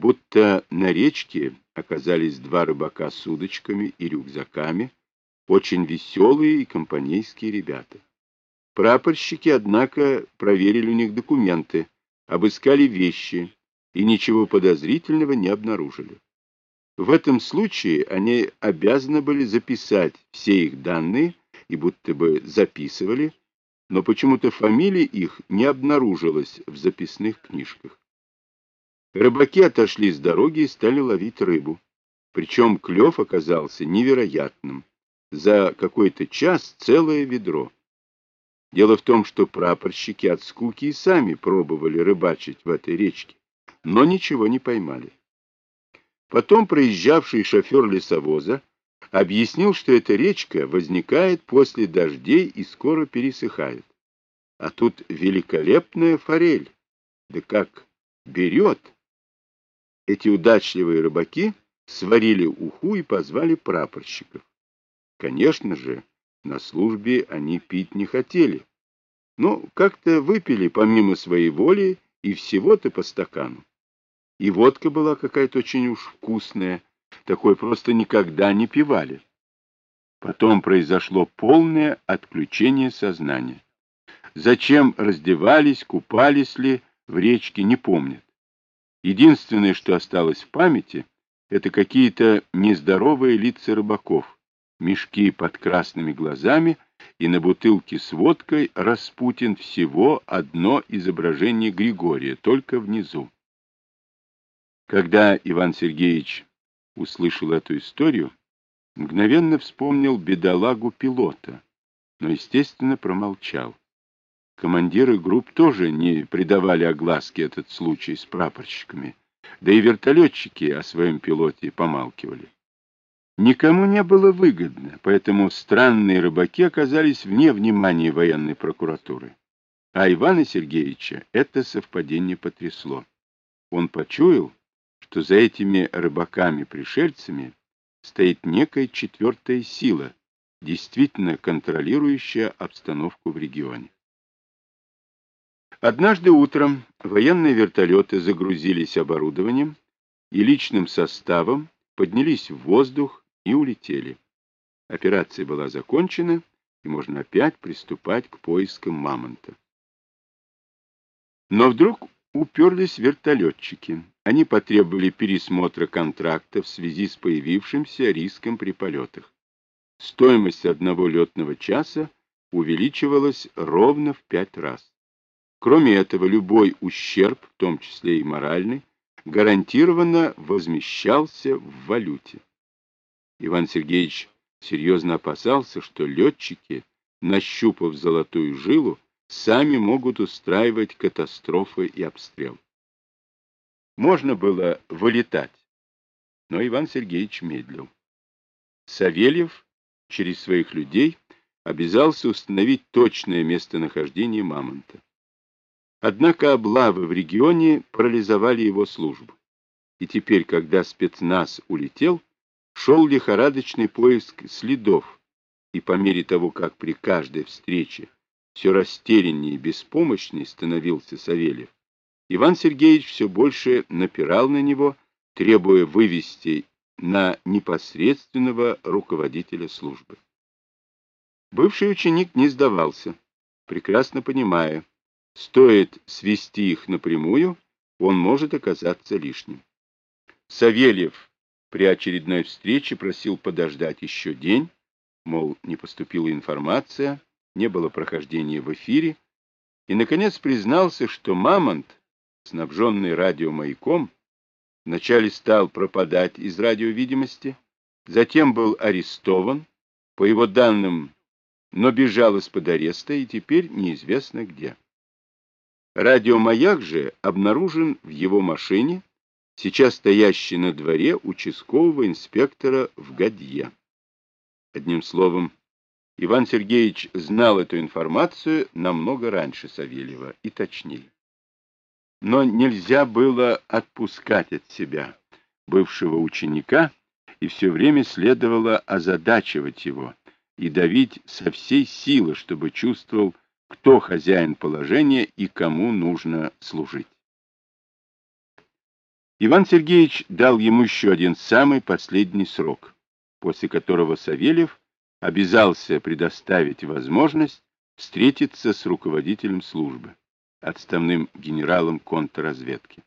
будто на речке оказались два рыбака с удочками и рюкзаками, очень веселые и компанейские ребята. Прапорщики, однако, проверили у них документы, обыскали вещи и ничего подозрительного не обнаружили. В этом случае они обязаны были записать все их данные и будто бы записывали, но почему-то фамилия их не обнаружилась в записных книжках. Рыбаки отошли с дороги и стали ловить рыбу. Причем клев оказался невероятным. За какой-то час целое ведро. Дело в том, что прапорщики от скуки и сами пробовали рыбачить в этой речке, но ничего не поймали. Потом проезжавший шофер лесовоза объяснил, что эта речка возникает после дождей и скоро пересыхает. А тут великолепная форель. Да как берет! Эти удачливые рыбаки сварили уху и позвали прапорщиков. Конечно же, на службе они пить не хотели. Но как-то выпили помимо своей воли и всего-то по стакану. И водка была какая-то очень уж вкусная, такой просто никогда не пивали. Потом произошло полное отключение сознания. Зачем раздевались, купались ли в речке, не помнят. Единственное, что осталось в памяти, это какие-то нездоровые лица рыбаков, мешки под красными глазами, и на бутылке с водкой Распутин всего одно изображение Григория, только внизу. Когда Иван Сергеевич услышал эту историю, мгновенно вспомнил бедолагу-пилота, но, естественно, промолчал. Командиры групп тоже не придавали огласке этот случай с прапорщиками, да и вертолетчики о своем пилоте помалкивали. Никому не было выгодно, поэтому странные рыбаки оказались вне внимания военной прокуратуры. А Ивана Сергеевича это совпадение потрясло. Он почуял, что за этими рыбаками-пришельцами стоит некая четвертая сила, действительно контролирующая обстановку в регионе. Однажды утром военные вертолеты загрузились оборудованием и личным составом, поднялись в воздух и улетели. Операция была закончена, и можно опять приступать к поискам мамонта. Но вдруг уперлись вертолетчики. Они потребовали пересмотра контракта в связи с появившимся риском при полетах. Стоимость одного летного часа увеличивалась ровно в пять раз. Кроме этого, любой ущерб, в том числе и моральный, гарантированно возмещался в валюте. Иван Сергеевич серьезно опасался, что летчики, нащупав золотую жилу, сами могут устраивать катастрофы и обстрел. Можно было вылетать, но Иван Сергеевич медлил. Савельев через своих людей обязался установить точное местонахождение Мамонта. Однако облавы в регионе парализовали его службу. И теперь, когда спецназ улетел, шел лихорадочный поиск следов, и по мере того, как при каждой встрече все растеряннее и беспомощнее становился Савельев, Иван Сергеевич все больше напирал на него, требуя вывести на непосредственного руководителя службы. Бывший ученик не сдавался, прекрасно понимая, стоит свести их напрямую, он может оказаться лишним. Савельев при очередной встрече просил подождать еще день, мол, не поступила информация, не было прохождения в эфире, и, наконец, признался, что Мамонт, снабженный радиомаяком, вначале стал пропадать из радиовидимости, затем был арестован, по его данным, но бежал из-под ареста и теперь неизвестно где. Радиомаяк же обнаружен в его машине, сейчас стоящей на дворе участкового инспектора в Гадье. Одним словом, Иван Сергеевич знал эту информацию намного раньше Савельева и точнее. Но нельзя было отпускать от себя бывшего ученика, и все время следовало озадачивать его и давить со всей силы, чтобы чувствовал, кто хозяин положения и кому нужно служить. Иван Сергеевич дал ему еще один самый последний срок, после которого Савельев обязался предоставить возможность встретиться с руководителем службы, отставным генералом контрразведки.